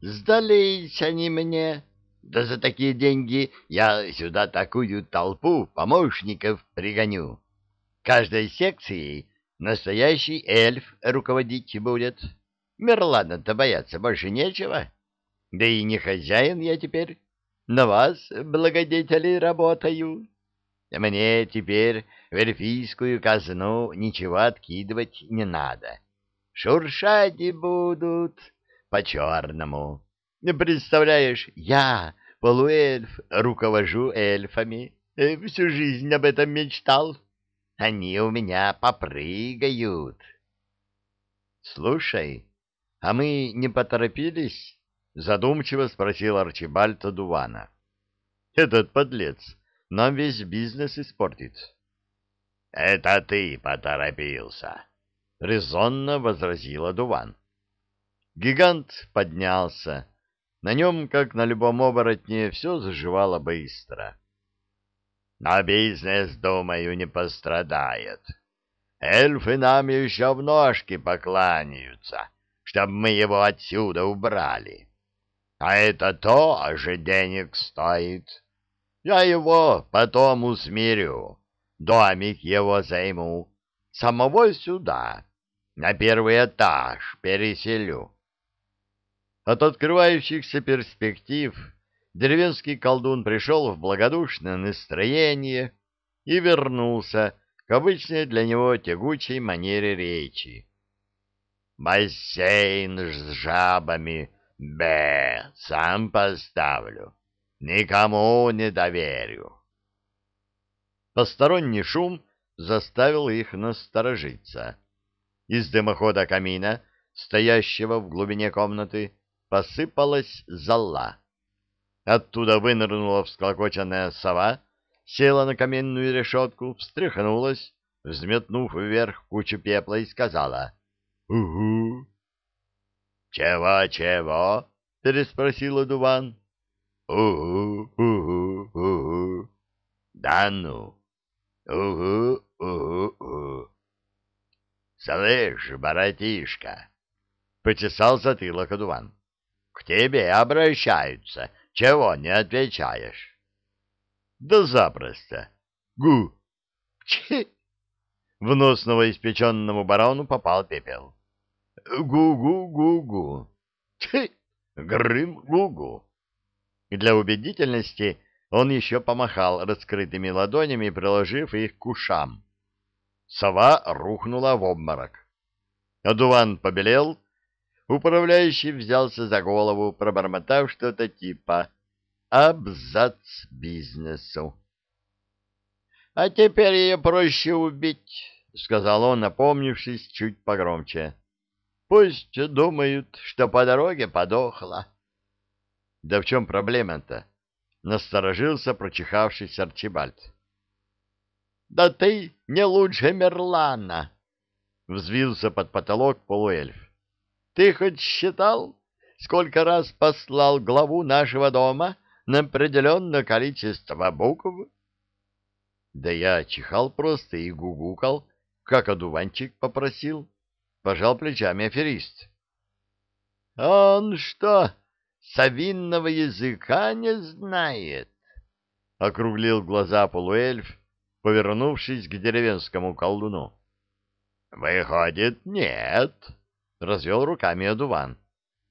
Сдались они мне. Да за такие деньги я сюда такую толпу помощников пригоню. Каждой секцией настоящий эльф руководить будет. Мерлана-то бояться больше нечего. Да и не хозяин я теперь. На вас, благодетели, работаю. Мне теперь в эльфийскую казну ничего откидывать не надо. Шуршать будут по-черному. Представляешь, я, полуэльф, руковожу эльфами. Э, всю жизнь об этом мечтал. Они у меня попрыгают. Слушай, а мы не поторопились? Задумчиво спросил Арчибальд Дувана. Этот подлец нам весь бизнес испортит. Это ты поторопился, резонно возразила Дуван. Гигант поднялся. На нем, как на любом оборотне, все заживало быстро. Но бизнес, думаю, не пострадает. Эльфы нам еще в ножки покланяются, чтобы мы его отсюда убрали. А это тоже денег стоит. Я его потом усмирю, домик его займу, самого сюда, на первый этаж переселю. От открывающихся перспектив деревенский колдун пришел в благодушное настроение и вернулся к обычной для него тягучей манере речи. «Бассейн с жабами, бе, сам поставлю, никому не доверю». Посторонний шум заставил их насторожиться. Из дымохода камина, стоящего в глубине комнаты, посыпалась зола. Оттуда вынырнула всклокоченная сова, села на каменную решетку, встряхнулась, взметнув вверх кучу пепла и сказала «Угу». «Чего, чего?» — переспросила Дуван. «Угу, угу, угу». «Да ну! Угу, угу, угу». «Слышь, братишка!» — почесал затылок Дуван. К тебе обращаются. Чего не отвечаешь? Да запросто. Гу. Чи. В нос новоиспеченному барону попал пепел. Гу-гу-гу-гу. Чи. Грым-гу-гу. Для убедительности он еще помахал раскрытыми ладонями, приложив их к ушам. Сова рухнула в обморок. Адуван побелел, Управляющий взялся за голову, пробормотав что-то типа «абзац бизнесу». «А теперь ее проще убить», — сказал он, напомнившись чуть погромче. «Пусть думают, что по дороге подохла». «Да в чем проблема-то?» — насторожился прочихавшийся Арчибальд. «Да ты не лучше Мерлана!» — взвился под потолок полуэльф. Ты хоть считал, сколько раз послал главу нашего дома на определенное количество букв? Да я чихал просто и гугукал, как одуванчик попросил. Пожал плечами аферист. Он что, совинного языка не знает? Округлил глаза полуэльф, повернувшись к деревенскому колдуну. Выходит, нет. — развел руками одуван.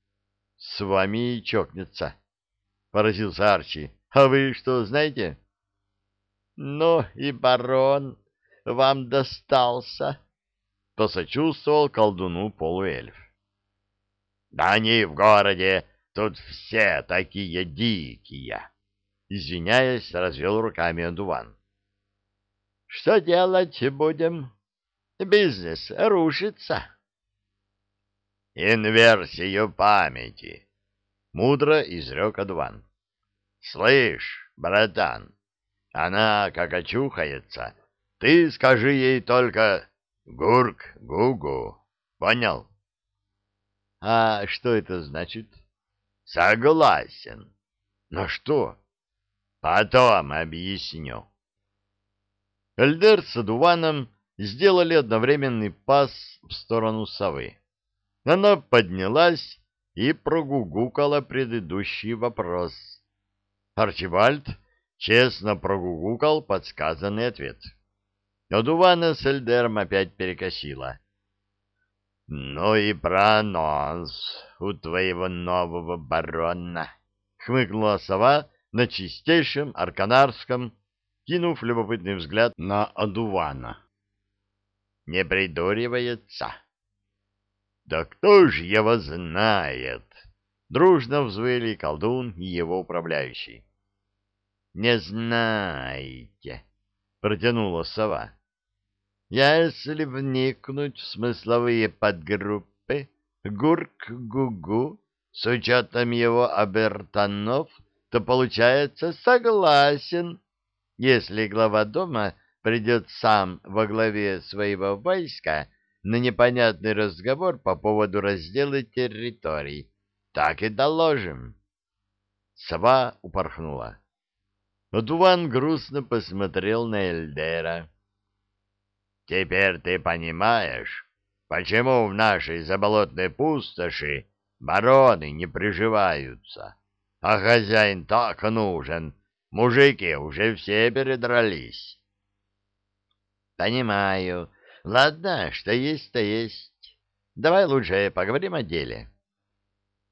— С вами чокнется, — поразился Арчи. — А вы что, знаете? — Ну и барон вам достался, — посочувствовал колдуну полуэльф. — Да они в городе, тут все такие дикие, — извиняясь, развел руками одуван. — Что делать будем? Бизнес рушится. — инверсию памяти, — мудро изрек Адван. — Слышь, братан, она как очухается, ты скажи ей только «гурк, гугу», понял? — А что это значит? — Согласен. — Но что? — Потом объясню. Эльдер с Адуваном сделали одновременный пас в сторону совы. Она поднялась и прогугукала предыдущий вопрос. Арчибальд честно прогугукал подсказанный ответ. Одувана с Эльдером опять перекосила. — Ну и пронос у твоего нового барона! — хмыкнула сова на чистейшем арканарском, кинув любопытный взгляд на Адувана. — Не придуривается. — Да кто ж его знает? — дружно взвыли колдун и его управляющий. — Не знаете, — протянула сова. — Если вникнуть в смысловые подгруппы гурк-гугу с учетом его обертонов, то получается согласен, если глава дома придет сам во главе своего войска на непонятный разговор по поводу раздела территорий. Так и доложим. Сова упорхнула. Дуван грустно посмотрел на Эльдера. «Теперь ты понимаешь, почему в нашей заболотной пустоши бароны не приживаются, а хозяин так нужен, мужики уже все передрались». «Понимаю. Ладно, что есть, то есть. Давай лучше поговорим о деле».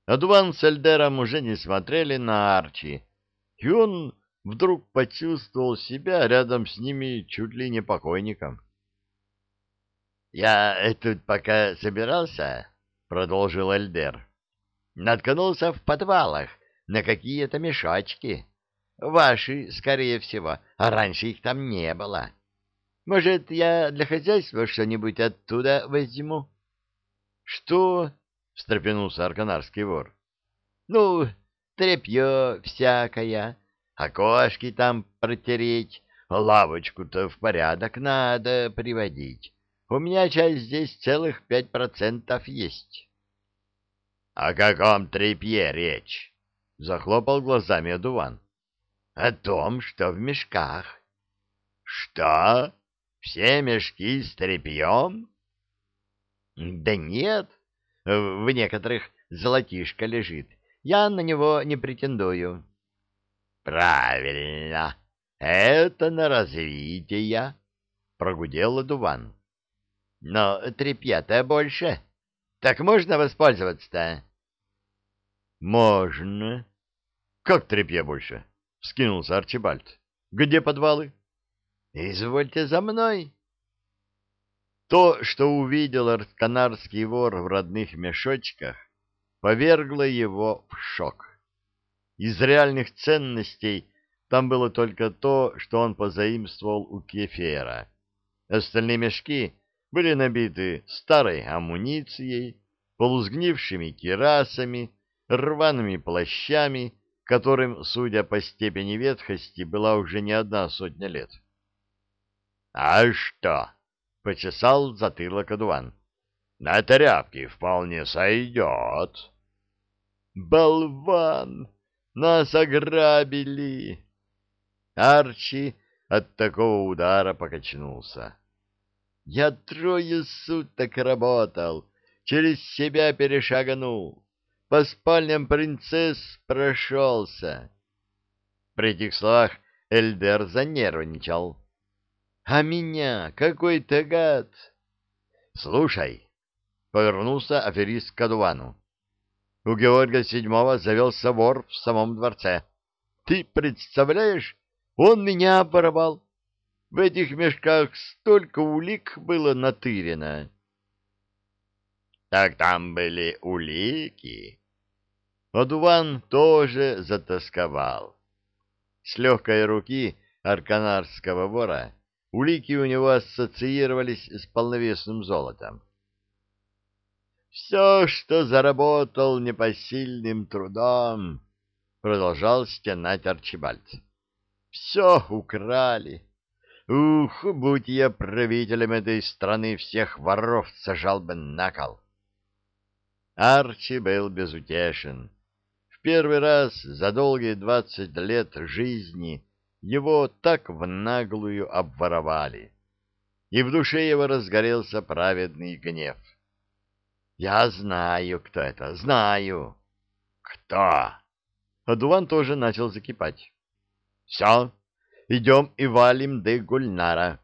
Адуван с Эльдером уже не смотрели на Арчи, и он вдруг почувствовал себя рядом с ними чуть ли не покойником. — Я тут пока собирался, — продолжил Эльдер, — наткнулся в подвалах на какие-то мешочки. Ваши, скорее всего, а раньше их там не было. Может, я для хозяйства что-нибудь оттуда возьму? — Что? — встрепенулся арканарский вор. — Ну, тряпье всякое, окошки там протереть, лавочку-то в порядок надо приводить. У меня часть здесь целых пять процентов есть. — О каком тряпье речь? — захлопал глазами одуван. — О том, что в мешках. — Что? Все мешки с тряпьем? — Да нет, в некоторых золотишко лежит. Я на него не претендую. Правильно, это на развитие, прогудел Дуван. Но тряпья-то больше. Так можно воспользоваться-то? Можно. Как тряпья больше? Вскинулся Арчибальд. Где подвалы? Извольте за мной. То, что увидел арканарский вор в родных мешочках, повергло его в шок. Из реальных ценностей там было только то, что он позаимствовал у Кефера. Остальные мешки были набиты старой амуницией, полузгнившими кирасами, рваными плащами, которым, судя по степени ветхости, была уже не одна сотня лет. — А что? — почесал затылок Адуан. — На тряпке вполне сойдет. — Болван! Нас ограбили!» Арчи от такого удара покачнулся. «Я трое суток работал, через себя перешагнул, по спальням принцесс прошелся». При этих словах Эльдер занервничал. «А меня какой-то гад!» «Слушай!» — повернулся аферист к Адувану. У Георгия Седьмого завелся вор в самом дворце. Ты представляешь, он меня оборвал. В этих мешках столько улик было натырено. Так там были улики. Одуван тоже затасковал. С легкой руки арканарского вора улики у него ассоциировались с полновесным золотом. Все, что заработал непосильным трудом, — продолжал стенать Арчибальд. — Все украли. Ух, будь я правителем этой страны, всех воров сажал бы на кол. Арчи был безутешен. В первый раз за долгие двадцать лет жизни его так в наглую обворовали, и в душе его разгорелся праведный гнев. Я знаю, кто это, знаю. Кто? Адуван тоже начал закипать. Все, идем и валим до Гульнара.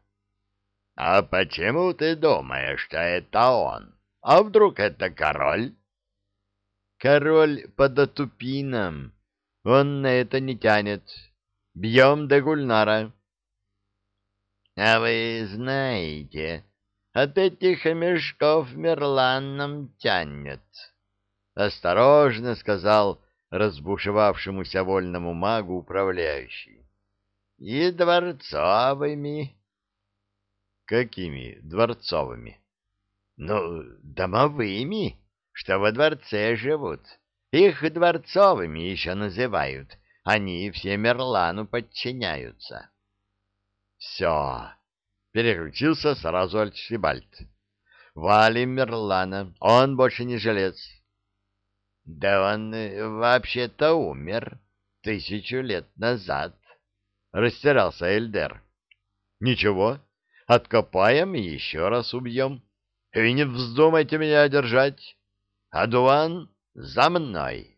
А почему ты думаешь, что это он? А вдруг это король? Король под отупином. Он на это не тянет. Бьем до Гульнара. А вы знаете, от этих мешков Мерлан нам тянет. Осторожно сказал разбушевавшемуся вольному магу управляющий. И дворцовыми. Какими дворцовыми? Ну, домовыми, что во дворце живут. Их дворцовыми еще называют. Они все Мерлану подчиняются. Все. Переключился сразу Альчибальд. Валим Мерлана. Он больше не жилец. Да он э, вообще-то умер тысячу лет назад. Растерялся Эльдер. Ничего, откопаем и еще раз убьем. И не вздумайте меня держать. Адуан, за мной.